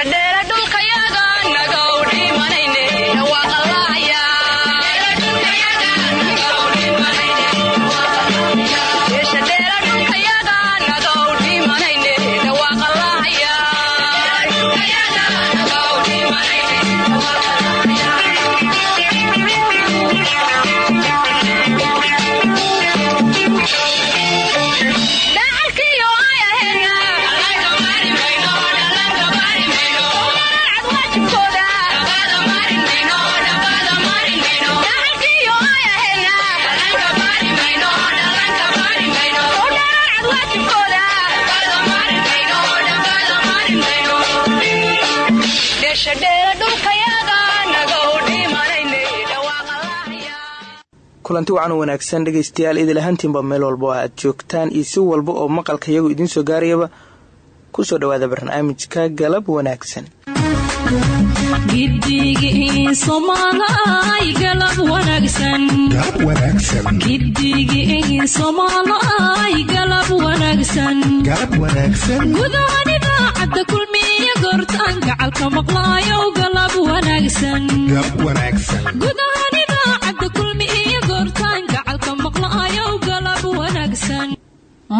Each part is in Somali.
dheeradhu kulanti wacan wanaagsan dhegaystayaal idil ahaantiinba meel walba oo aad joogtaan iyo si walba oo maqalka iyagu idiin soo gaarayaba ku soo dhawaada barnaamijka galab wanaagsan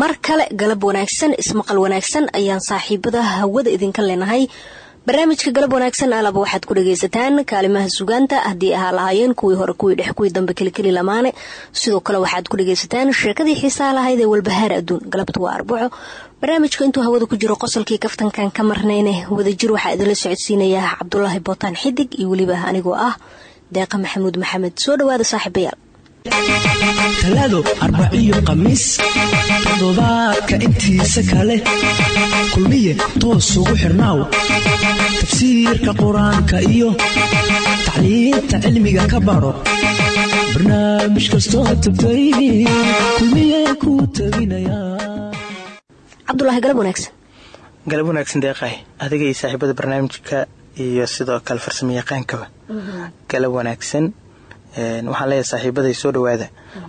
mar kale galab wanaagsan ismaqal wanaagsan ayaan saaxiibada hawada idinka leenahay. Barnaamijka galab wanaagsan alaba waxaad ku dhagaysataan kaalimaha sugaanta haddii ahaa lahaayeen kuwii hore kuwii dhex kuwii dambe kelikeli lamaane. Sidoo kale waxaad ku dhagaysataan sheekadii xiisaa lahayd ee walbahaar adduun. Galabta waa arbaco barnaamijka intuu hawada ku jiro qosolkii kaftankan ka marnayne wadajir waxaa idinla socodsiinayaa cabdulaahi bootaan xidig iyo weliba anigoo ah deeqa maxamuud maxamed. Soo dhawaada saaxiibayaal talaado arbaciyo khamiis toddobaadka intiisa kale. Kulmiye toos ugu xirnaaw tafsiirka qur'aanka iyo tacliinta cilmiga ka baro. Barnaamij kastoo tagtay kulmiye ku tabinaya cabdulaahi galab wanaagsan. Galab wanaagsan deeqahay adiga iyo saaxiibada barnaamijka iyo sidoo kale farsamo yaqaankaba galab wanaagsan waxaan leeyahay saaxiibaday soo dhawaada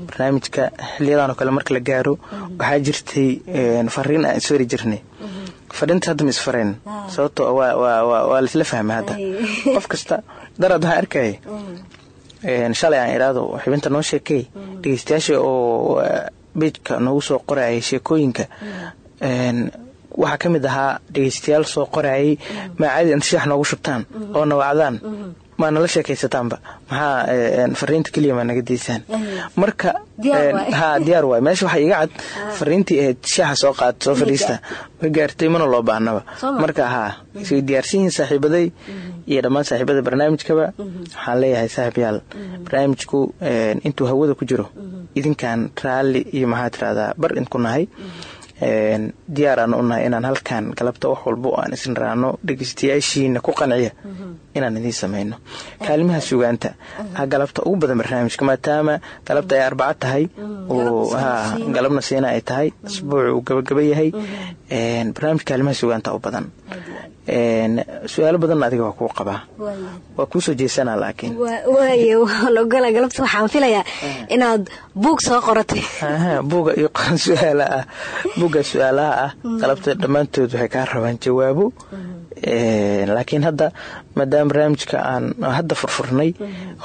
barnaamijka xiliyadan oo kale marka la gaaro waxaa jirtay fariin aan isfari jirnay. Fadhinta hadda ma isfareen sababto waa laisla fahma hadda. Qof kasta daraad waxaan arkaya shalay aan iraado xibinta noo sheekey dhegeystayaasha oo beijka noogu soo qorayay sheekooyinka. Waxaa ka mid ahaa dhegeystayaal soo qorayay. Maacadi intashax noogu shubtaan oo nawacdaan maa nala sheekaysataanba maxaa fariinta keliya maa naga daysaan marka ha diyaar waay. Meesha waxaa iga cad fariintii ahayd shaaxa soo qaad soo fadhiista way gaartay mana loo baahnaba marka haa way diyaarsan yihiin saaxiibaday iyo dhammaan saaxiibada barnaamijkaba waxaan leeyahay saaxiibyaal barnaamijku intuu hawada ku jiro idinkan raalli iyo maxaa tirahdaa bar idinku nahay diyaar aan u nahay inaan halkan galabta wax walba oo aan isna raano dhegeystayaashiina ku qanciya inaan idiin samayno. Kaalimaha sugaanta ha galabta ugu badan barnaamijka maadaama galabta ay arbaco tahay oo galabna siina ay tahay asbuuc uu gabagaba yahay. Barnaamij kaalimaha sugaanta u badan su'aalo badanna adiga waa kuu qabaa. Waa kuu soo jeesanaa laakiin. Waay waan ogola galabta waxaan filayaa inaad buug soo qoratay buuga iyo qoran su'aala ah. Buugga su'aalaha ah galabta dhammaantood waxay kaa rabaan jawaabo laakiin hadda maadaama barnaamijka aan hadda furfurnay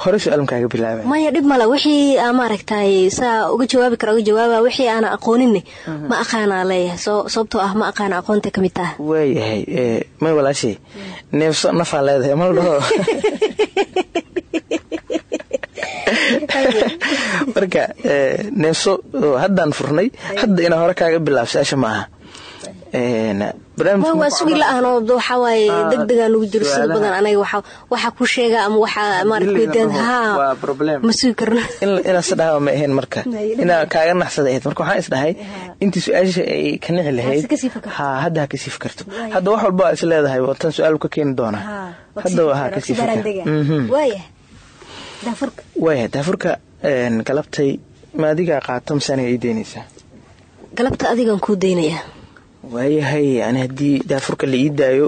hore su'aal makaaga bilaaba maya dhib male wixii aa maaragtay saa uga jawaabi kara uga jawaaba wixii aana aqooninne ma aqaanaa leeyahay sababtoo ah ma aqaana aqoonta ka mid taha waayahay may walaashay neefso nafaa leedahay mal dhaho? Marka neefso haddaan furnay hadda inaa hore kaaga bilaab su'aasha ma aha waa sugi la'aanoo waxawaaye degdegaan ugu jiro sida badan anaga waxaa ku sheega ama waxaa ma sugi karno. Inaa isdhaha ma ahayn marka. Inaa kaaga naxsada ahayd. Marka waxaan isdhahay intii su'aasha ay ka nici lahayd ha hadda ha ka sii fikarto hadda wax walba is leedahay watan su'aal ka keeni doonaa. Hadda ha ka sii waaya daafurka. Galabtay ma adigaa qaato mise aniga ii deynaysaa? Galabta adigaan kuu deynayaa waayahay ani haddii daafurka la ii daayo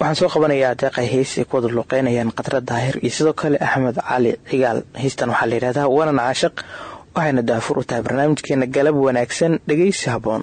waxaan soo qabanayaa deeqay heys ay ku wada luuqeynayaan khadra daahir iyo sidoo kale axmed cali cigaal heystan waxaa la yidhahdaa wanan caashaq waxayna daafur u tahay barnaamijkeena galab wanaagsan dhegaysi habboon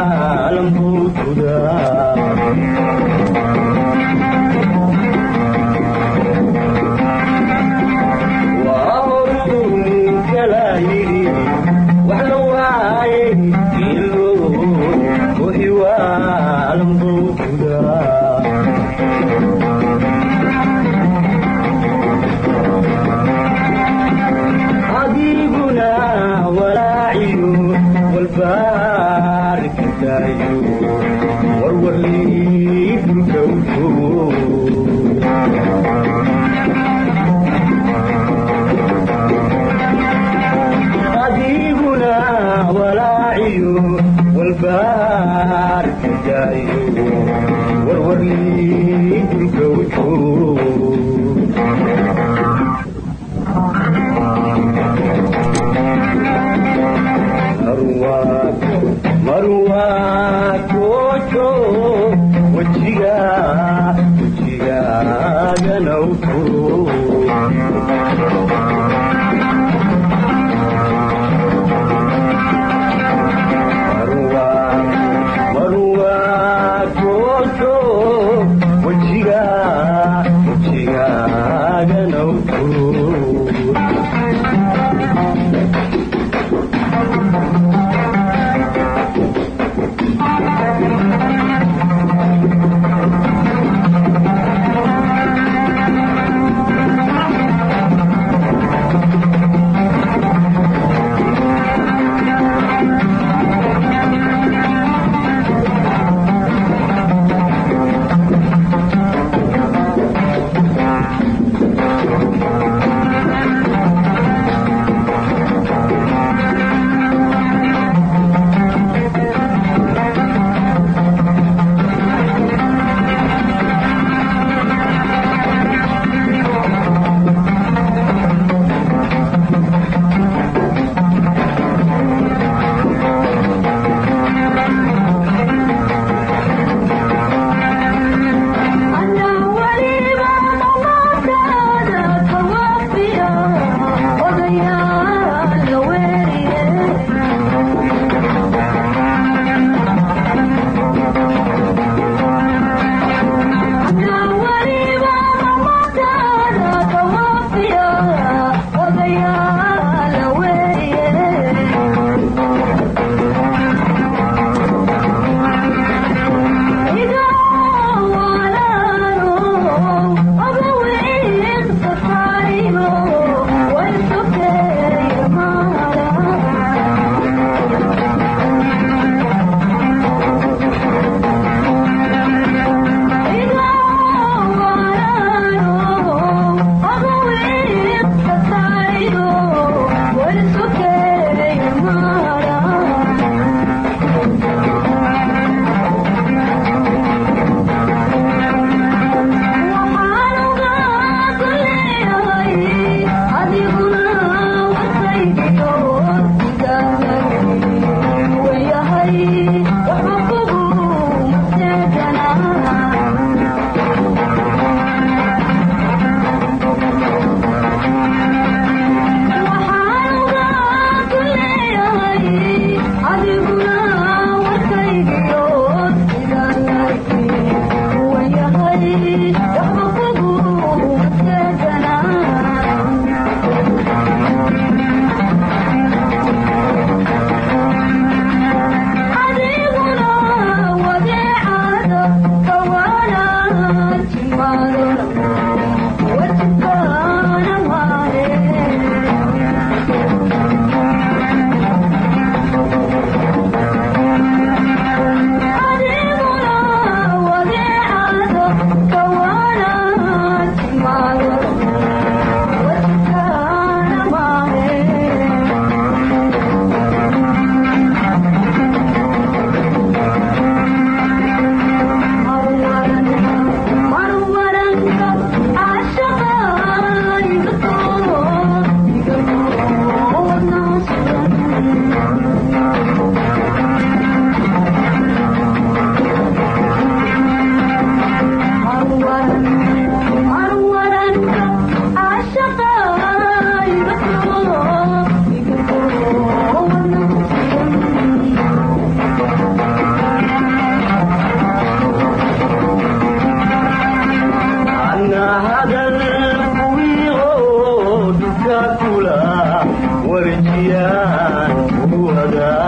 yaan uhagaa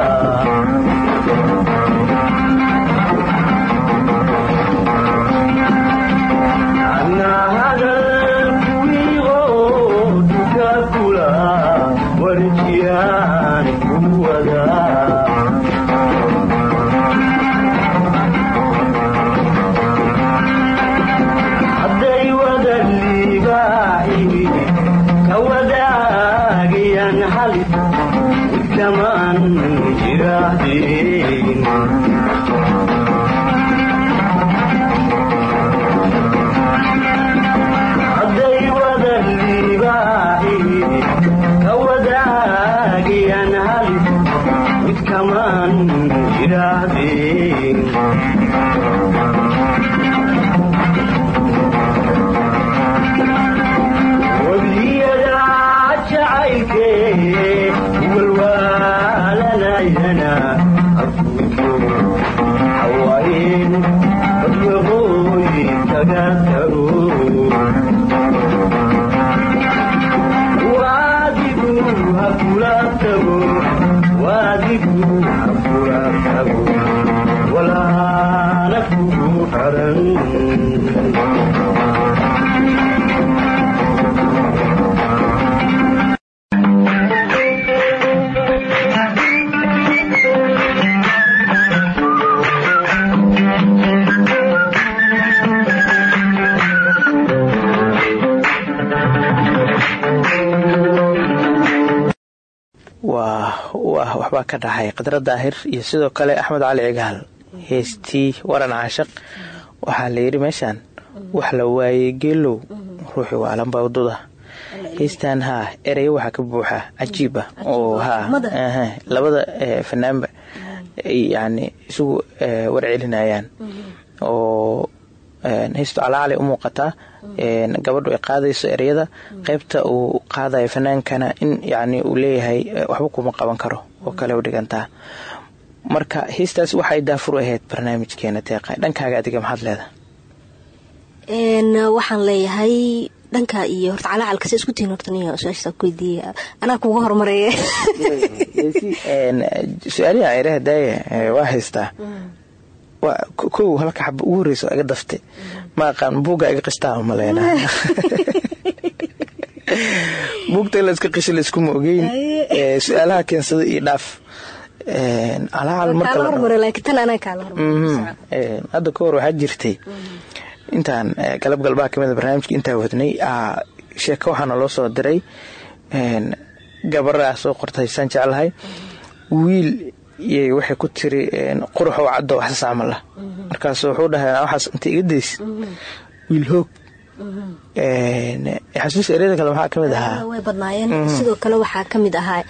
ah waxbaa ka dhacay. Khadra daahir iyo sidoo kale axmed cali cigaal heestii waran caashaq waxaa la yidhi meeshaan wax la waayey geelow ruuxii waalanba waduda heestan haa ereyo waxaa ka buuxa cajiib ah. Oo haa labada eh, fanaanba ay yani isugu eh, warcelinayaan oo heestu calaacalay u muuqataa gabadhu ay qaadayso ereyada. Qaybta uu qaadayo fanaankana in yani uu leeyahay eh, waxba kuma qaban karo oo kale u dhigantaa marka heestaas waxay daafur u ahayd barnaamijkeena teeqa. Dhankaaga adiga maxaad leedahay? Waxaan leeyahay dhanka iyo horta calacalkase isku tihiin horta niyo su'aashaas ku weydiiya. Anaa kuga horumareeya Een, su'aalihi ayra hadaaye eh, waa haystaa ko- kow halka xaba ugu horreysa oo iga dafte ma aqaan buugga iga qishtaa ma leenaa buugta in la iska qishi layskuma ogeyn. Eh, su'aalaha keensada iyo dhaaf. Hormare Mhm. Een, hadda ka hor waxaa jirtay. Intaan eh, galab galbaha ka mid a barnaamijka intaa wadnay aa sheeko waxaana loo soo diray. Een, gabaraa soo qortay saan jeclahay. Wiil iyay waxay ku tiri qurux oo caddo waxsas camal ah markaas wuxuu dhahay waxaas inta iga days. Wiil hoog Een, xasuus ereyada kale maxaa ka mid ahaa. Way badnaayeen. Sidoo kale waxaa ka mid ahaa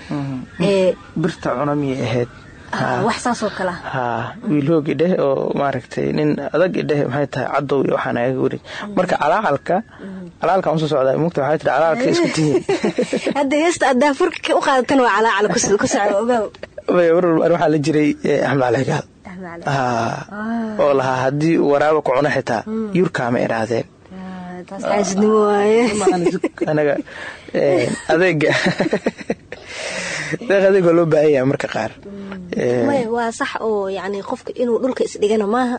ee, birta cuna miyay ahayd. Ah, wax saasoo kale ah. Haa. Wiil hoog idheh oo maaragtay nin adag idheh maxay tahay cadow iyo waxaan agaga wareeg marka calaacalka calaalkan u soo socdaa. Mugta waxay tihi calaalka isku tihiin hadda heesta aad daafurka u qaadatan waa calaacal ku ku soco waxaa la jiray eh, axmed cali gaal haa oo lahaa haddii uu waraaba ku cuno xitaa yurkaama idhaahdeen Ah, waaye. Anaga adeega. Deeq adeeg waa loo baahan yahay marka qaar. Maya waa sax oo yani qofka inuu dhulka isdhigana maaha.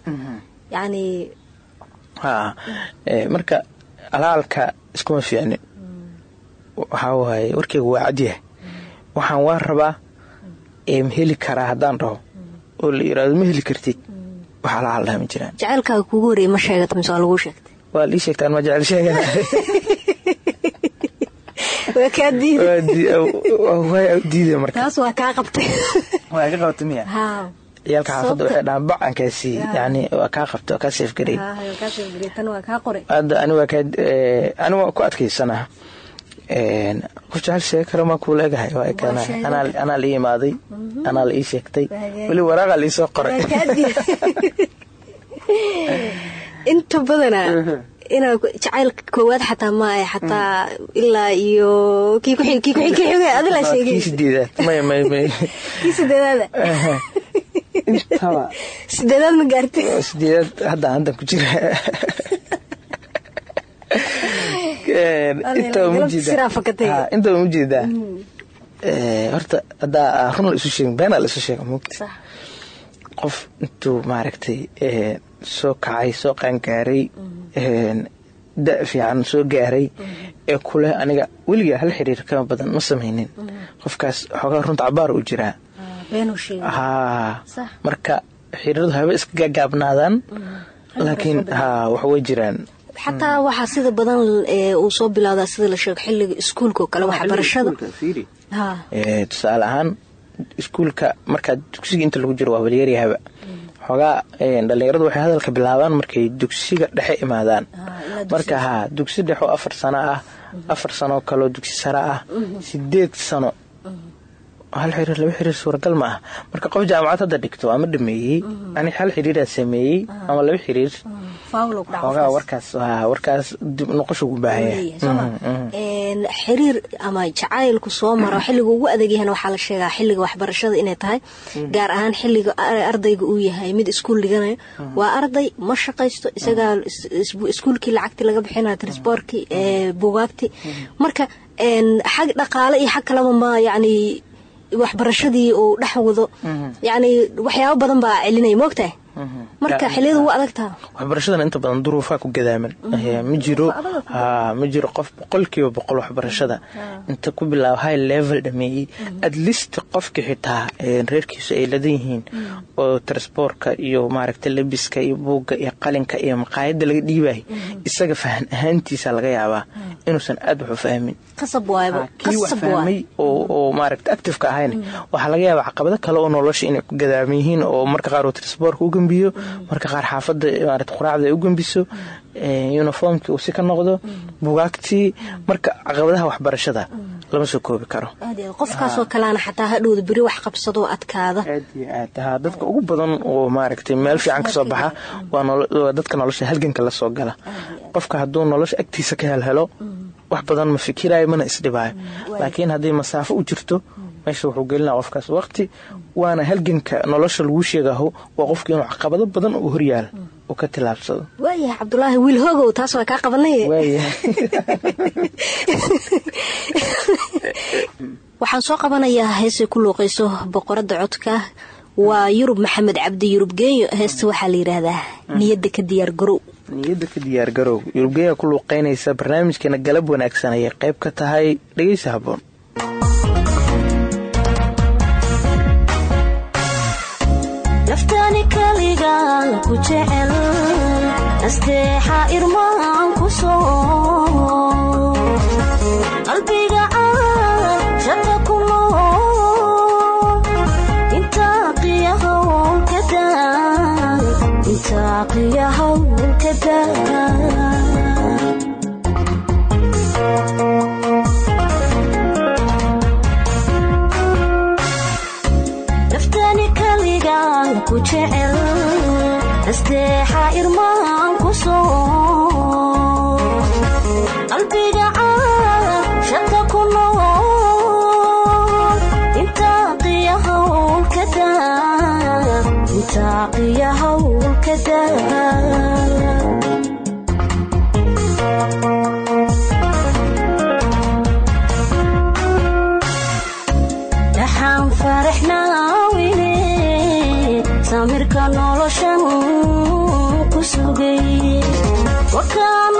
Yani haa. Eh, marka alaalka iskuma fiicnin waxaa waaye warkeyga waa cadyahay waxaan waa rabaa heli karaa haddaan dhaho oo la yiraahdo ma heli kartid? Wax alaal dhaha ma jiraan jacaylkaaga kuugu horreeyay ma sheegata mise waa laguu sheegtay. Waa lii sheegtaan ma waa kaa diiday. Waa kaa qabtay. Waa ka qabta miya haa ciyaalka xaafadda waxay dhahaan bac aan kaa siiyey. Yani waa kaa qabta waa kaa seef garay haa waa kaa sheegay tan waa kaa qoray. Hadda ani waa kaa ani waa ku adkaysana qof jecel sheegi kara maa kuu leegahay? Waa ekana sheegay. anaa anaa la imaaday anaa la ii sheegtay. Weli waraaqa la ii soo qoray. Inta badanaa inaa ku- jacaylka koowaad xataa maaha xataa ilaa iyo kii ku xig- kii ku xig- kii xigay adilaa kii sheegay. sideedaad may may may. Kii sideedaada intaba. Sideedaad ma gaartay. Sideedaad hadda haddan ku jira intaba ma galabta siraa fakatay. jeedaa intaba ma jeedaa horta haddaa run la isu sheegin beenaa la isu sheega mugta sax. Qof intuu maaragtay soo kacay soo qaangaaray eh, da fiican soo gaaray ee kuleh aniga weligaa hal xiriir kama badan ma samaynin. Qofkaas xoogaa runta cabaar u jiraa Ah, marka xiriiradu haba iska gaagaabnaadaan laakiin haa wax way jiraan xataa waxaa sida badan ee, uu soo bilowdaa sida la sheego xilliga iskuulka oo kale waxbarashada Eh, tusaale ahaan iskuulka markaa dugsiga inta lagu jiro waa walyaryahaba xoogaa eh, dhallinyaradu waxay hadalka bilaabaan markay dugsiga dhexe imaadaan. Marka haa dugsi dhexe oo afar sano ah afar sanoo kaloo dugsi sare ah sideed sano hal xiriir laba xiriir suuragal ma ah. Marka qof jaamacad hadda dhigto ama dhameeyey ani hal xiriiraa sameeyey ama laba xiriir xoogaa qofkaas. warkaas warkaas dib noqoshu u baahan yahay. Leeyahay, soo ma? Een, xiriir ama jacaylku soo maro xilliga ugu adag yahana waxaa la sheegaa xilliga waxbarashada inay tahay. Gaar ahaan xilliga ar- ardayga uu yahay mid iskuul dhiganayo waa arday ma shaqaysto isagaa is- is- iskuulkii lacagtii laga bixinaya trisboorkii ee, buugaagtii. Marka een, xag dhaqaale iyo xag kaleba ma yacni waxbarashadii uu dhex wado. Yacni waxyaabo badan baa celinaya moogtahay marka xilliyada ugu adagtaa. Waxbarashadana inta badan duruufaa ku gadaaman Eh, ma jiro ma jiro qof boqolkiiba boqol waxbarashada. Inta ku bilaabo high level dhameeyey at least qofki xitaa reerkiisu ay ladan yihiin oo transboorka iyo maaragta lebiska iyo buugga iyo qalinka iyo maqaayada laga dhiibayo isaga fahan ahaantiisa laga yaabaa inuusan aad wax u fahmin. Kii wax fahmay oo maaragta activeka ahayn waxaa laga yaabaa caqabado kale oo nolosha inay ku gadaaman yihiin oo marka qaar uu transportka u gembiyo marka qaar maarata quraacda ay u gembiso ee, uniformkii uu si ka noqdo bugaagtii marka caqabadaha waxbarashada lama soo koobi karo. Qofkaasoo kaleana xataa hadhowda beri wax qabsadoo adkaada. Aad iyo aad haa dadka ugu badan oo maaragtay meel fiican ka soo baxa waa dadka nolosha halganka la soo gala. Qofka hadduu nolosha agtiisa ka helhelo wax badan ma fikiraayo mana isdhibaayo. Laakiin haddii masaafo u jirto meesha wuxuu gelinaa qofkaas. Waqti waana halganka nolosha lagu sheegaho waa qofka inuu caqabado badan uu horyaal uu ka tilaabsado waayahay cabdulaahi wiil hoogow taas waa kaa qabanay waxaan soo qabanayaa heesay ku luuqayso boqorada codka. Waa yurub maxamed cabdi yurub geeyo. Heesta waxaa la yidhaahdaa niyadda ka diyaar garow. Niyadda ka diyaar garow. Yurubgeya ku luuqeynaysa barnaamijkeena galab wanaagsan ayay qayb ka tahay dhegeysa haboon kaliga ku jecel nasteexa irmaan ku soo qalbiga aan shaqa ku nool intaa qiyahow ka daa intaa qiyahow ka daa naftani kaliga ku jecel nasteexa irmaan ku qalbiga aan shaqa ku nool intaa qiyahow ka daa intaa wakaa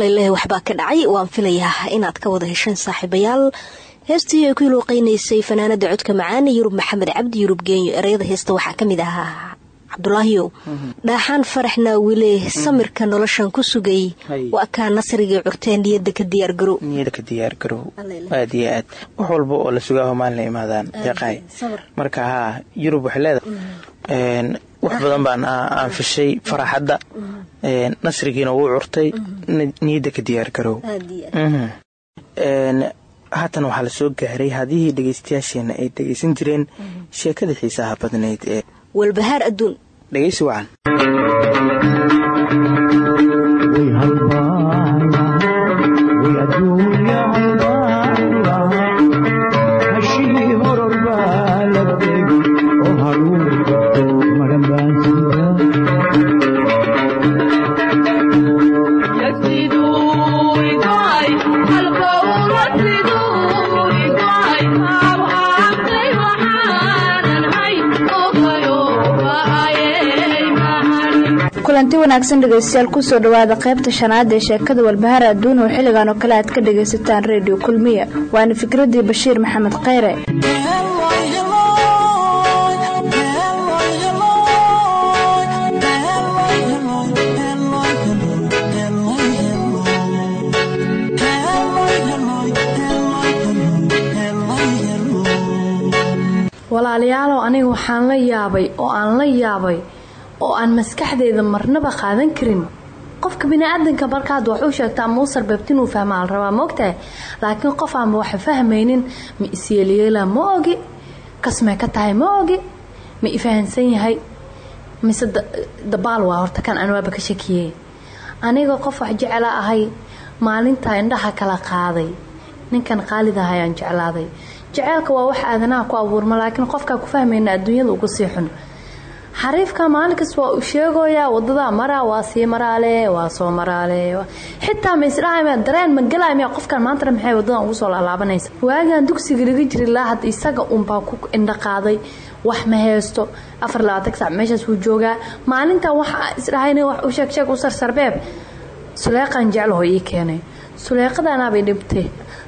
mhm allaileh waxbaa ka dhacay. Waan filayaa inaad ka wada hesheen saaxiibayaal. Heestii ay ku luuqeynaysay fanaanada codka macaane yurub maxamed cabdi yurub geenyo ereyada heesta waxaa ka mid ahaa cabdulaahiyow dhaaxaan faraxna wile samirka noloshan ku sugay. Waa kaa nasrigii curteen niyadda ka diyaar garow. Niyada ka diyaar garow. Allaileh. aad iyo aad. Wax walba oo la sugaaho maalin la imaadaan. Sabir. marka haa yurub waxay leedahay een, wax badan baan aa- aan fishay faraxadda een, nasrigiina wuu curtay. Ni- niyadda ka diyaar garow. Mhm. Een, haatan waxaa la soo gaaray hadihii dhegeystayaasheena ay dhegeysan jireen sheekada xiisaha badnayd ee walbahaar adduun. dhegeysi wacan kulanti wanaagsan dhegaystayaal ku soo dhawaada qaybta shanaad ee sheekada walbahaar adduun oo xilligan oo kale aad ka dhagaysataan redio kulmiya. Waana fikradii bashiir maxamed kheyre walaalayaalow aniga waxaan la yaabay oo aan la yaabay oo aan maskaxdeeda marnaba qaadan karin. Qofka biniaadanka markaad wax u sheegta ama u sarbeebta inuu fahmaa la rabaa laakiin qof aanba waxa fahmaynin ma isyeelyeela ma ogi. Kasmay ka tahay ma ogi. Ma ifahansan yahay. Mise dabaal waa horta kan aan waaba ka shakiyey. Aniga qof wax jecela ahay maalintaa indhaha kala qaaday. Ninkan qaalidaha ayaan jeclaaday. Jeceelka waa wax aadanaha ku abuurma laakiin qofkaa ku fahmayna adduunyada uga sii xun xariifka maalinkas waa u sheegoyaa wadadaa maraa waa sii maraale waa soo maraale. Xitaa ma isdhaha dareen ma galay miya qofkan maantana maxay wadadan ugu soo laalaabanaysa? Waagaan dugsiga laga jiri laa hadda isaga unbaa ku indha qaaday wax ma haysto. Afar labaatan sac meeshaas wuu joogaa. Maalintan waxa isdhahay wax u sheeg sheeg u sarsarbeeb suleeqan jeclaho ii keenay. Suleeqadaanaabay dhibtay.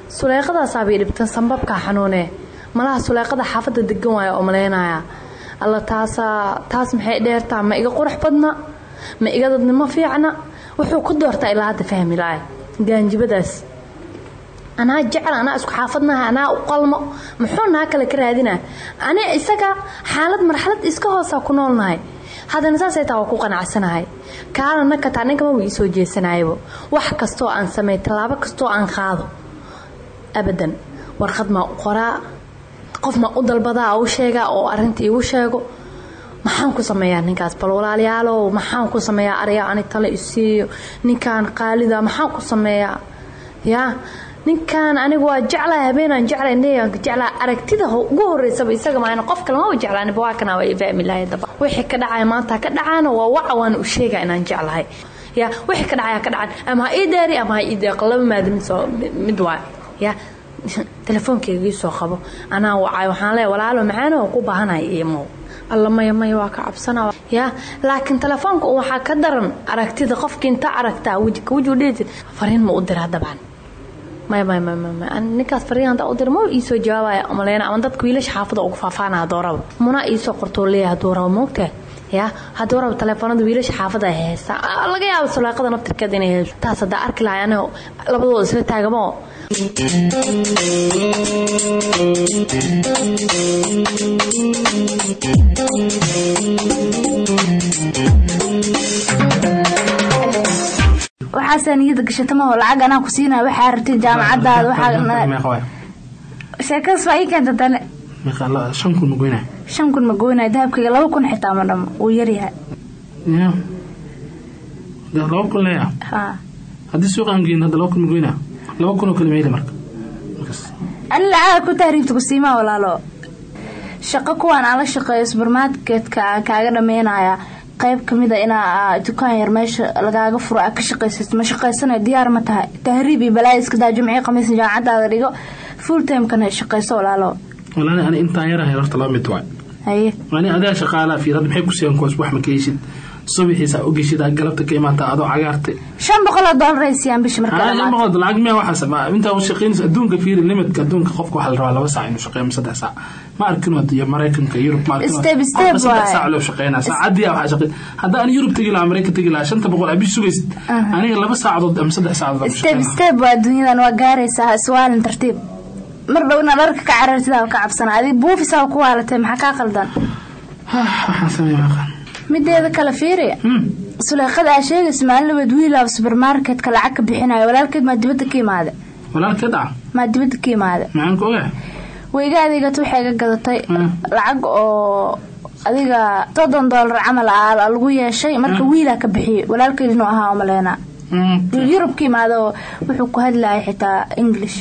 Suleeqadaasaabay dhibtan sambabkaa xanuunee. Malaha suleeqada xaafadda degan waaya oo malaynaya alla taasaa taas maxay dheertaa? Ma iga qurux badna? Ma iga dadnimo fiicna? Wuxuu ku doortaa ilaa hadda fahmi lahay. Gaanjibadaas. Anaa jecel anaa isku xaafadnaha anaa u qalmo. Muxuu naa kale ka raadina isaga xaalad marxalad iska hoosaa ku noolnahay haddana saasay taa ku qanacsanahay. Kaana nakataa ninkama wa iisoo jeesanayabo wax kastoo aan sameey tallaabo kastoo aan qaado. Abadan warqad maa qoraa qof maa u dalbadaa u sheegaa oo arinta iigu sheego maxaan ku sameeyaa ninkaas bal walaalayaalow maxaan ku sameeyaa arya ani tale isiiyo ninkan qaalida maxaan ku sameeyaa? Yaa ninkan anigu waa jeclaa habeenaan jeclaa indhayanka jeclaa aragtida ugu horeysaba isaga maana qof kale maba jeclaan bawaakana waa ifahmi daba. Wixii ka dhacaya maanta ka dhacaana waa waca waan u sheegaa inaan jeclahay. Yaa wixii ka dhacaya ka dhacan ama ha ii ama ha ii deeqo laba soo mid waay yaa telefoonkeygii soo qabo. Anaa wacay waxaan leeya walaalo macaano ku baahanaya imo alla waa ka cabsana yaa laakiin telefoonka waxaa ka daran aragtida qofkii inta aragtaa wejika weji udhihi fariin ma u diraa dabcan. Maya maya maya maya ninkaas fariin haddaa u dira ma iisoo jawaabaya maleyna ama dadka wiilasha xaafada ugu faafaana haddoo rabo munaa iisoo qortoo leeya hadduu rabo moogtahay yaa hadduu rabo telefoonada wiilasha xaafada ay haystaa laga yaabo sulaaqada naftirkeeda inay haysto taas haddaa arki lahay anigo labadooda isla taagamo waxaasaa niyada gashatamaho lacag anaa ku siinaya waxaa rabtay jaamacadaada sheekadas baa ii keenta dane shan kun ma goynaya shan kun ma goynaya dahabkayga laba kun xitaa ma dhamo wuu yaryahay laba kun leeya? Haddii suuqaan geyn hadda laba kun ma goynaya laba kun oo kale meeli marka. Ani lacaga ku tahriibta ku siimaa walaalo. Shaqo kuwaan aan la shaqeeyo subermarketka aan kaaga dhameynaya qayb kamida inaa dukaan yar meesha lagaaga furo aa ka shaqaysato ma shaqaysanayo diyaar ma tahay. Tahriib iyo balaayo iska daa jumciyi khamiisa jaamacadaada dhigo. Full timekana shaqayso walaalo ani intaan yarahay horta laba mid waay. Ani adaa shaqaalaa fiir hadda maxay ku siiyaan kuwaas wax ma ka heshid? Subaxiisa u geshid galabta ka imaataa adoo cagaartay shan boqol oo doolar siiyaan bishi marka shan boqol lacag miya waxaas intaa shaqeynaysa adduunka fiiri limitka adduunka qofka waxaa la rabaa laba saac inuu shaqeeyo saddex saac. Ma arkin iyo maraykanka yurub ma saddex saac loo shaqeynaa saacadii waxaa shaqey hadda aan yurub tegi lahaa maraykan tegi lahaa shanta boqol abish sugaysid. Aniga laba saacadood ama saddex saacadood step step waa dunyadan waa gaaraysaa iswaalin tartiib mar dhow inaad dharka ka carartidaa ka cabsana. Adig buufisaa ku waalatay maxaa kaa qaldan? Mideeda kale fiiri. Suleeqada aa sheegaysa maalin labeed wiilaab subermarketka lacag ka bixinayo walaalkeed maa dibadda ka imaade? Walaalkee dhaca maa dibadda ka imaade. Wayga adeegata waxay ga gadatay. Lacag oo adiga soddon doolar camal ah lagu yeeshay. Marka wiilaa ka bixiyey walaalkeed inuu ahaa umaleynaa yurub ka imaado wuxuu ku hadlayay xitaa english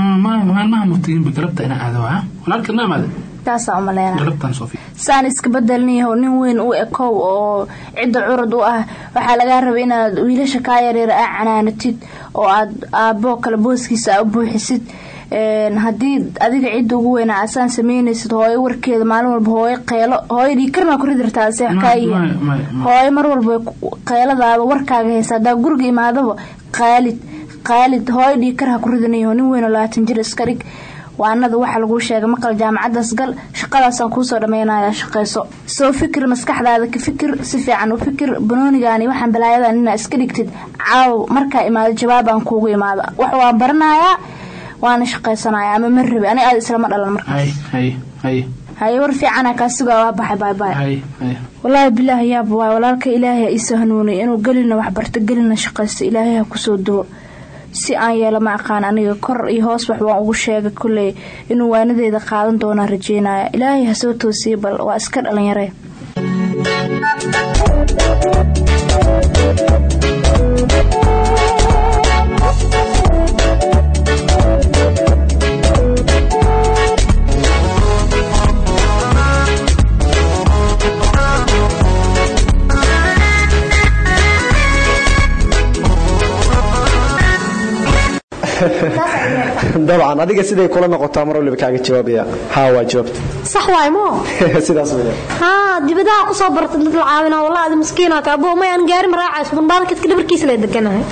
maalmaha mutiginba galabta saan iska bedelniyaho nin weyn u ekow oo cidda curad u ah waxaa lagaa raba inaad wiilasha kaa yaryar aa canaanatid oo aad aabbo kale booskiisa u buuxisid Een, haddii adiga cidda ugu weynaa asaan sameynaysid hooyo warkeeda maalin walba hooyo qeelo hooyo dhiikarmaa ku ridi may. hooyo mar walba qeyladaada warkaaga haysa haddaa guriga imaadaba qaalid qaalid hooyo dhiikar ha ku ridanayo nin weynoo labaatan jir iska dhig. Waanada waxaa laguu sheegay maqal jaamacadaas gal shaqadaasaan kuusoo dhammaynaya shaqayso soo fikir maskaxdaada ka fikir si fiican u fikir. Banoonigaani waxaan balaayadan inaa iska dhigtid. Caaw markaa imaado jawaabaan kuugu imaado wax waan baranayaa waana shaqaysanaya ama ma rabi ani aad islama dhalan marka hay hay hay. Haye war fiicana kaa sugaa waa baxay hay walaahi bilaahi yaab waay walaalka ilaahay ha hanuunay. Inuu gelina waxbarto gelina shaqaysto ilaahay ha ku soo duwo si aan yeelo ma aqaan aniga kor iyo hoos wax waan ugu sheegay kolley inuu waanadeeda qaadan doonaa rajeynaya ilaahay ha soo toosiye bal waa iska dhalinyare dabcan adiga siday kula noqotaa mar waliba kaaga jawaabaya haa waa jawaabta. Sax waay mo? Sidaas haa dibadaha ku soo bartay dad caawina wallahi adi miskiinaata abuu may aan gaari ma raacayso banbaadkadka dhabarkiisa la deganahay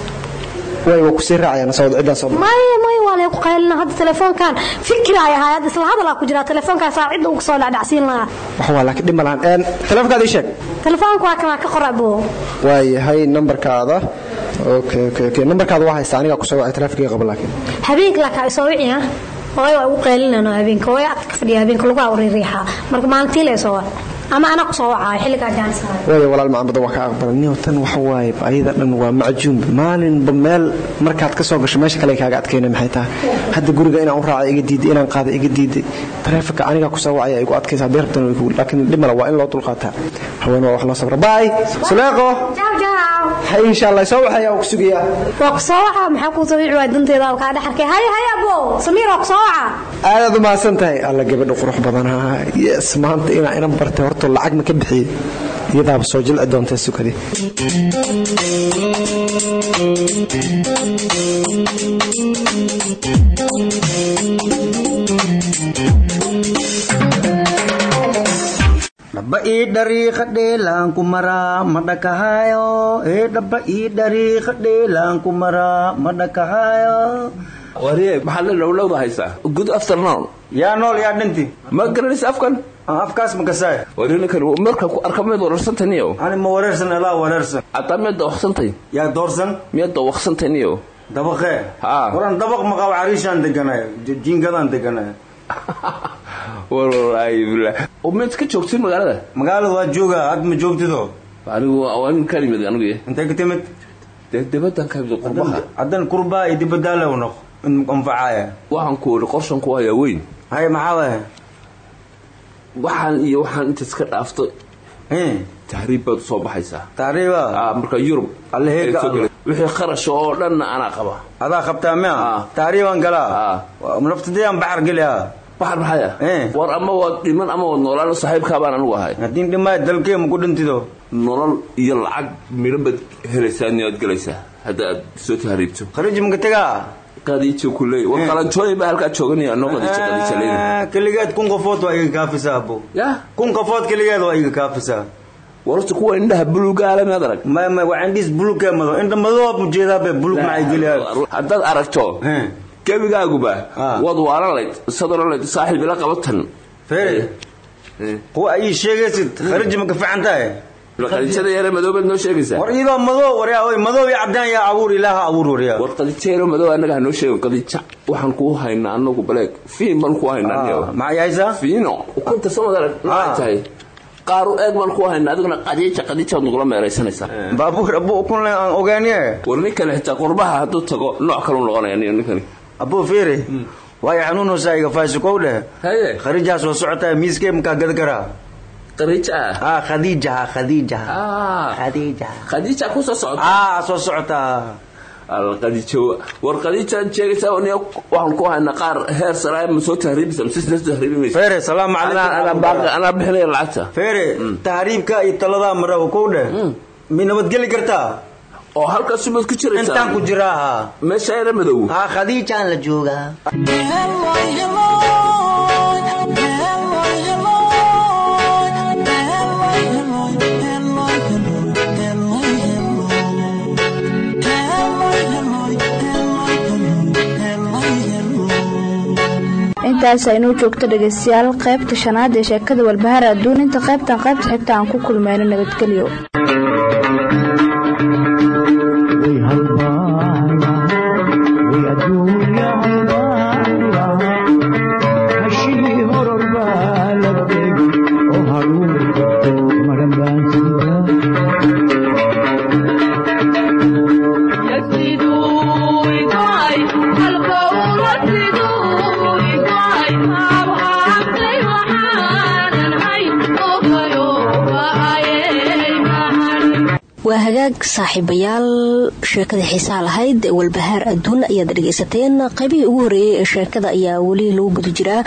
way waa ku sii raacayaan sawad cidan soo maya maya waa lay ku qaylina hadda telefoonkan fikir ay ahayd isla hadal ku jira telefoonkan saacid ugu soo dhacdhacsiin lahaa. Wax waa laakiin dhib ma lahan telefoonkaada ii sheeg. Telefoonku waa kana ka qorabo waayahay nambarkaada. 0 habeenklakasoowiina ooa ugu qeelin habeenka ooy adka ka fadhiya habeenka lagu awriiriixaa marka maalintii la soo ama anaa ku soo wacaayo xilligaa jaaniswaay walaal macamada waa ka aqbalay. Tan waxa waaye ayada dhan waa macjuumba maalinba meel markaad ka soo gasho meesha kale kaaga adkayna maxay tahay? Hadda guriga inaan u raaca iga diiday inaan qaada iga diiday tareefika anigaa ku soo wacaya igu adkaysa haddii rabtan laakiin dhib waa in loo dulqaataa haween wax loo sabra baay suleeqo! Aadaad u mahadsan tahay alla gabadha qurux badanaa yes maanta inaa inan bartay horta lacag ma ka bixiyey iyadaaba soo jilci doonta sukadi dhaba ii dhariiqa dheelaanku maraa ma dhakahayo ee dhaba ii dhariiqa dheelaanku maraa ma dhakahayo warye maxaad la dhowlowda haysaa good afternoon yaa nool yaa dhinti ma garanaysa afkan afkaas ma kasaay warye ninkan marka ku arka miyaad wareersantaniyo ani ma wareersan ilaa wareersan hataa miyaad dawaqsantay yaa doorsan miyaad dawaqsantaniyo dabaqee Haa. waran dabaq maqaw cariishaan deganay jiingadaan deganay miyaad ka joogtiin magaalada? Magaalada waa joogaa had ma joogtido anigu waa nin ka yimid anigu intay ka timid? Dee dibadan ka yimid qurbaha haddan kurbaa iyo dibadaale u noq anfacaaya waxaan ku wari qorshan ku hayaa weyn. Hay maxaa waaya waxaan iyo waxaan inta iska dhaafto. Tahriib baad u soo baxaysaa. Tahriiba? Ah, marka yurub wixii kharash oo dhanna anaa qaba adaa qabtaa mia Ah. tahriibaan galaa? Ah. naftadayaan baxar geli ah baxar maxaya Eh. war ama waad dhiman ama waad noolaan saaxiibkaa baan anigu ahay. Haddii dhimaa dalkee ma ku dhintido? Nolol iyo lacag midhan baad helaysaa inaad gelaysaa hadda aad soo tahriibto. Khariij maka tegaa? Qadiijo ku leey war qalanjooyin baa halkaa jooganaya anoo qadiijo qadiijo leyn Ah, keligeed kun qofood waa iga kaafisaa abo ya? Kun qofood keligeed waa iga kaafisaa warta kuwa indhaha buluuga ale miyaad arag. Ma ma waa indhiis bulugkee mado indha madoob mujeedaa be buluug maxay geliyaa haddaad aragto Eh. Gebigaaguba Ah. waad waalan layd sadoo layd saaxiib ila qabatan feere Eh. kuwa ay sheegaysid khariij maka fiican tahay? Qadiijada yare madoobaad noo sheegaysaa? War iyadoo madoo waryaa oy madoob iyo cabdaan yaa abuur ilaaha abuur waryaa war qadiijo yaro madow annaga hanoo sheegin qadiijo waxaan kuu haynaa anagu baleeg fiin baan kuu haynaa Ah, niyow. maxay haysaa? Fiino ukunta samad arag Ah. maxay tahay qaar u eeg baan kuu haynaa adiguna qadiija qadiijaad nagula meeraysanaysaa. Baabuur abu kun le aan ogaaniye? War ninkani xitaa qurbaha hadduu tago nooc kalu noqonaya ninkani abu feere waayo xanuunusaa iga faasikow dheh haye khariijaas waa socotaa miiskee makaa gada karaa ah. Ah Ah. ah soo socotaa alqadijo war qadijaad sheegaysaa aniga waxaan ku haynaa qaar heer saraaya ma soo tahriibisa mise soo tahriibimaysa feere salaamu Anaa- anaa bixinaya lacagta feere tahriibka iyo taladaa maraw kow dheh mi nabadgeli kartaa oo halkaas umaad ku jiraysaa intaan ku jiraa ha. Meesha ayra madow. Ha khadiijaan la joogaa. Intaas aynuu joogto dhegaystayaal qaybta shanaad ee sheekada walbahaar adduun inta qaybtan qaybta xigta aan ku kulmayno nabadgelyo saaxiibayaal sheekada xiisaha lahayd walbahaar adduun ayaad dhegaysateen. Qaybihii ugu horeeyey ee sheekada ayaa weli lagu guda jiraa.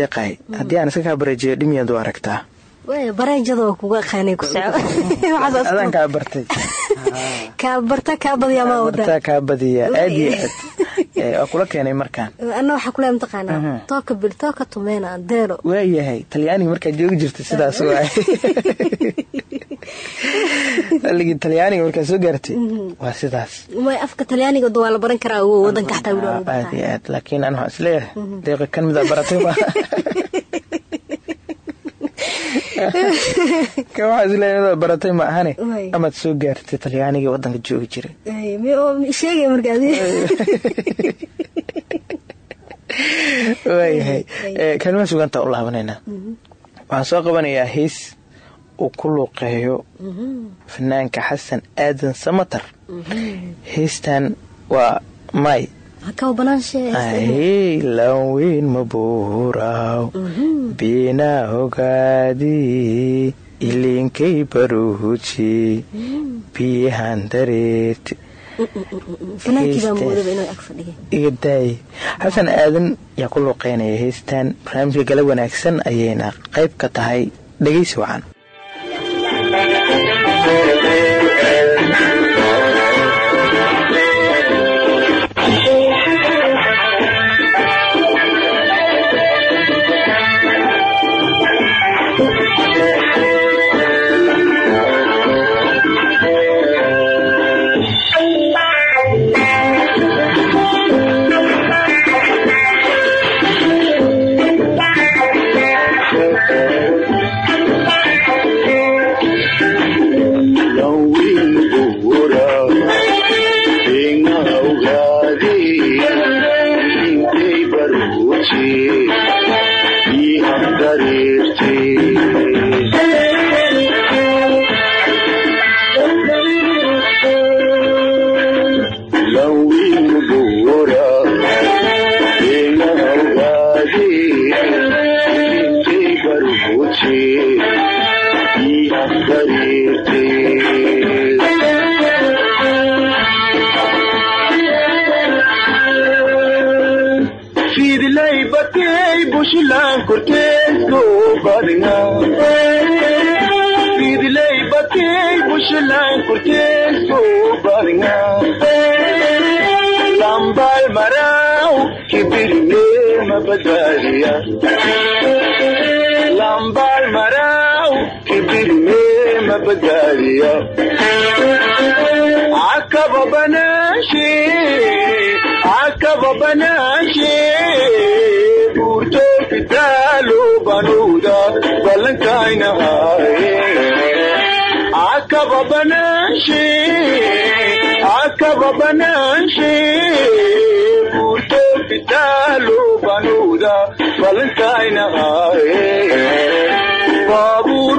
Deeqahay haddii aan iska kaa bareejiyo dhimiyaad u aragtaa? Waaya kula keenay markaan. Anna waxaa kule mataqaanaa tooka bil tooka tumeena deelo. Waayahay. Talyaaniga markaad joogi jirtay sidaas xilligii talyaaniga markaad soo gaartay? Waa sidaas. Afka talyaaniga waa la baran karaa oo wadanka xataa aad iyo aad laakiin aan waxaan is leeyahay. Deeqa kan mida baratay ma. Kan waxaan is leeyahay baratay ma ahane amaad soo gaartay talyaaniga wadanka joogi jiray waayahay Eh, kalma suganta u laabanaynaa. Waxaan soo qabanayaa heys uu ku luuqeeyo fanaanka xasan aadan samatar. Heystan waa may. Hakaw banaanshe ahey laweyn mabuuraw biina hogaadi ilinkay baruuji. Biyahan dareerti Heystaan. xasan aadan yaa ku luuqeynaya heystan barnaamijka gala wanaagsan ayayna qayb ka tahay dhegeysi wacan fiidlay mabadaliya lambal maraw kibirne mabadaliya akaba banashe akaba banashe burto balankaina haye babur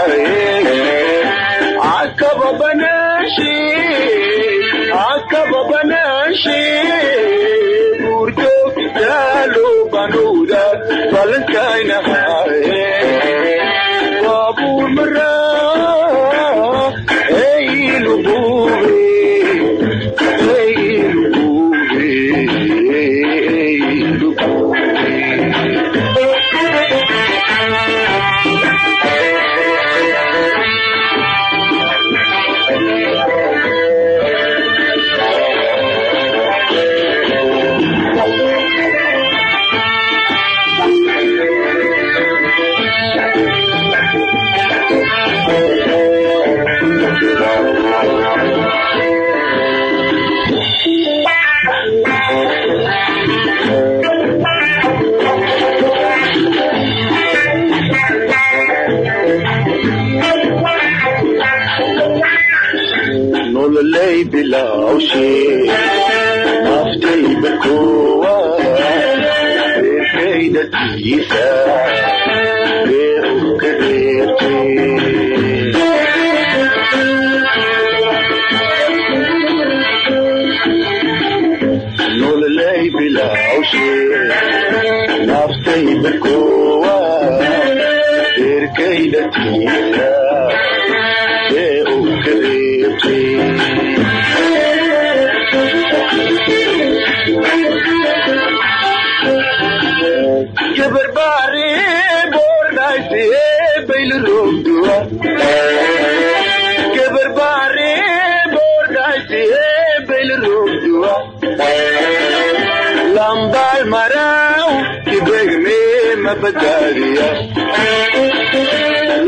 balankaynaqaaye akaba banaashe akaba naftayda reeru mabadaadiya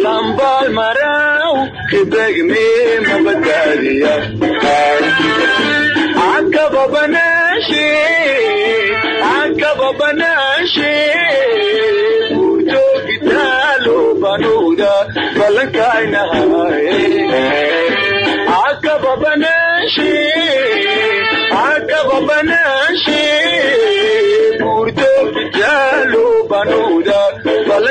lambaal maraaw kibegme mabadaadiya akaba banaashe akaba banaashe buurto kitaalo banuuda balankaynahaye akaba banaashe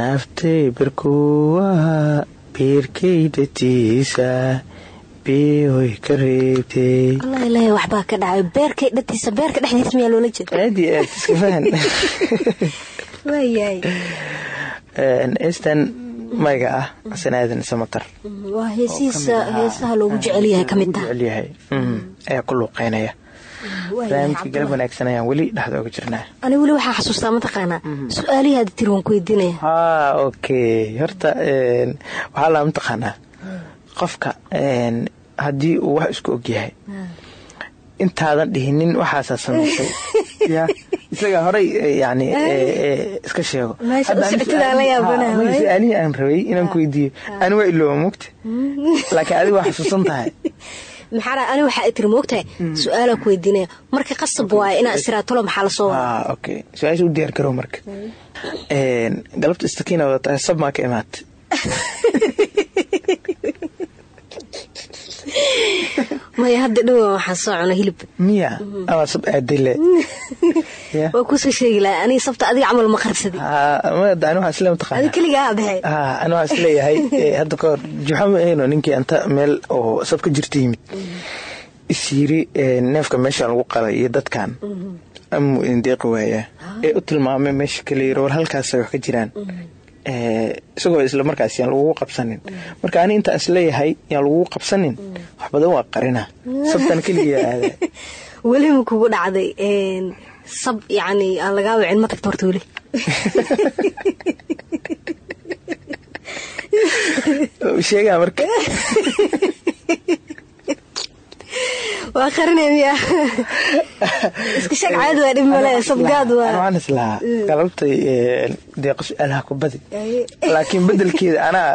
naaftay barkuwaha beerkaydhatiisa beehoy ka reebtay waxbaa ka dhacay beerkay dhatiisa beerka dhexdiisa miyaa loola jeeda aad iyo aad iska fahan waayahay estan mayga ah sanaadan samatar waa heesihiisa heesaha loogu jecel yahay ka mid taha jecel yahay. Ayaa ku luuqeynaya barnaamijka galab wanaagsan ayaan weli dhexda oga jirnaa. Ani weli waxaa xasuustaa mataqaanaa su'aalihii aad tiri waan ku weydiinaya ha okay. Horta waxaa laa mataqaanaa qofka haddii uu wax isku ogyahay intaadan dhihinin waxaasaa samaysay ya isaga horay yani iska sheego. Su'aalihii aan rabay inaan ku weydiiyo. Ani waa ilooba mogta laakiin adiga waa xasuusan tahay maxaa ani waxaa tiri moogtahay su'aalaa ku weydiinaya marka qasab waaye inaa isiraa tolo maxaa la soo wada ah okay. Su'aasha u diyaar garow marka. Een, galabta istakiina wadataa sab maa ka imaatay maya hadda dhowa waxaan soo cuna hilib. Miya? Ama sab aadile. Waa kuusoo sheegi laha aniga sabta adiga camal ma qarsadi. Ani waxaa isle mataqaana adi keligaa abaxe ah is leeyahay hadda kahor juxa ma ahayno ninkii anta meel oo sab ka jirta yimid. Is yiri eh, neefka meeshaan lagu qalay iyo dadkan amuu idin deeqi waayaa ee u tilmaamay meesha kale yiri war halkaasay wax ka jiraan isagoo isla markaas yaan lagugu qabsanin. Marka ani intaan is leeyahay yaan lagugu qabsanin wax badan waa qarina. Sabtan keliya aada. Weli ma kugu dhacday sab yacni aan lagaa wicin ma tagto horta weli. Sheegaa marka waa qarinay miya iska sheeg caadi waa dhib male sabgaad waa. Waxaan islahaa galabtay eh, deeqo su'aalaha ku badi. Laakiin bedelkeeda anaa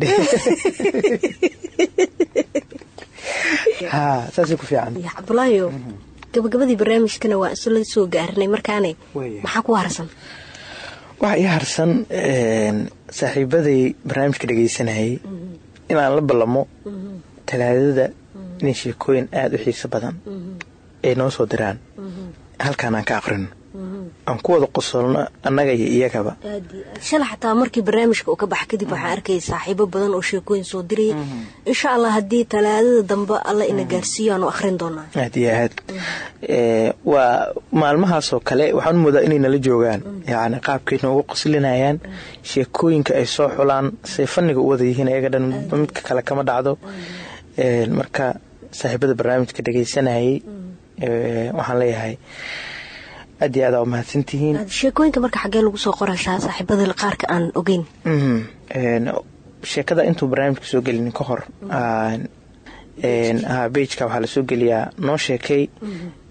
dheena Ha, saasay ku fiican. Ya cabdulaayo gabagabadii barnaamijkana waa soo gaarinay markaane maxaa ku harsan waxaa ii harsan een, saaxiibaday barnaamijka dhegaysanayay inaan la ballamo talaadada inay sheekooyin aada u xiiso badan ay noo soo diraan. Halkaan aan ka aqrino aan ku wada qosolno annaga iyo iyagaba. Shala xataa markii barnaamijka uu ka baxa kadib waxaan arkayay saaxiibo badan oo sheekooyin soo diraya insha allah haddii talaadada dambe alla ina gaarsiiyo aanu akhrin doonaa. Aad iyo aad waa maalmahaasoo kale waxaan u moodaa inay nala joogaan. Yacni qaabkay noogu qoslinayaan sheekooyinka ay soo xulaan say fanniga u wada yihiin ayaga dhan midka kale kama dhacdo. Eh, marka saaxiibada barnaamijka dhegaysanayay eh, waxaan leeyahay aad iyo aad aa umahadsantihiin sheekooyinka marka xaggee lagu soo qoraysaa saaxiibada qaarka aan ogeyn. Mhm. Sheekada intuu barnaamijka soo gelinin ka hor ah, bejka waxaa la soo geliyaa noo sheekay.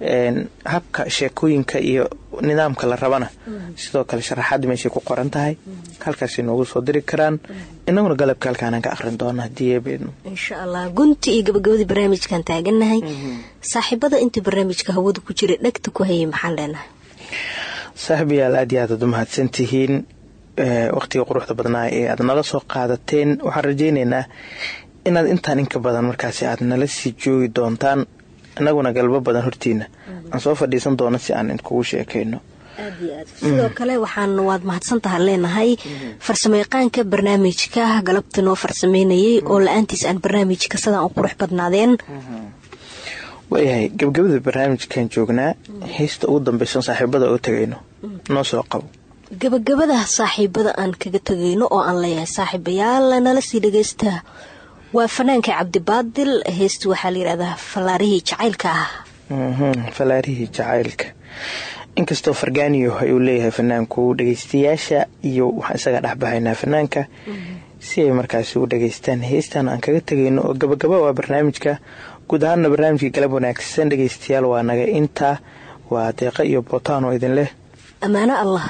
Een, habka sheekooyinka iyo nidaamka la rabana. Sidoo kale sharaxaad meeshay ku qoran tahay. Halkaasay noogu soo diri karaan. Inaguna galabka halkaanaan ka akhrin doona haddii eebeedno insha allah. Gunti iyo gabagabadii barnaamijkan taagannahay saaxiibada intii barnaamijka hawada ku jira dhegta ku hayay maxaan leenahay saaxiibayaal aad iyo aad aad u mahadsantihiin Eh, waqtiga quruxda badnaa ee aad nala soo qaadateen waxaan rajaynaynaa inaad intaan inka badan markaasi aad nala sii joogi doontaan inaguna galbo badan hortiina. Aan soo fadhiisan doono si aan idinkugu sheekayno aad iyo aad. Sidoo kale waxaan waad mahadsantaha leenahay farsamayaqaanka barnaamijka galabta noo farsameynayay oo la'aantiis aan barnaamijka sidaan u qurux badnaadeen waayahay gabagabada barnaamijkan joognaa heesta ugu dambeyson saaxiibada oo tagayno. Noo soo qabo. Gabagabada saaxiibada aan kaga tegayno oo aan leeyahay saaxiibayaal nala sii dhageysta waa fanaanka cabdibaadil. Heesta waxaa la yidhahdaa fallaarihii jacaylka ah. Mhm, falaarihii jacaylka. Inkastoo fargaaniyo ayuu leeyahay fanaanku dhegeystayaasha iyo waxaan isaga dhexbahaynaa fanaanka. Si ay markaasi u dhageystaan heestan aan kaga tegayno oo gabagaba waa barnaamijka guud ahaana barnaamijka galab wanaagsan dhegeystayaal waa naga. Intaa waa deeqa iyo bootaan oo idin leh. Ammaano allah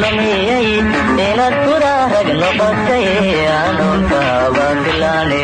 lumiyey inaad buraarag noqotay aanunkaaba bilaane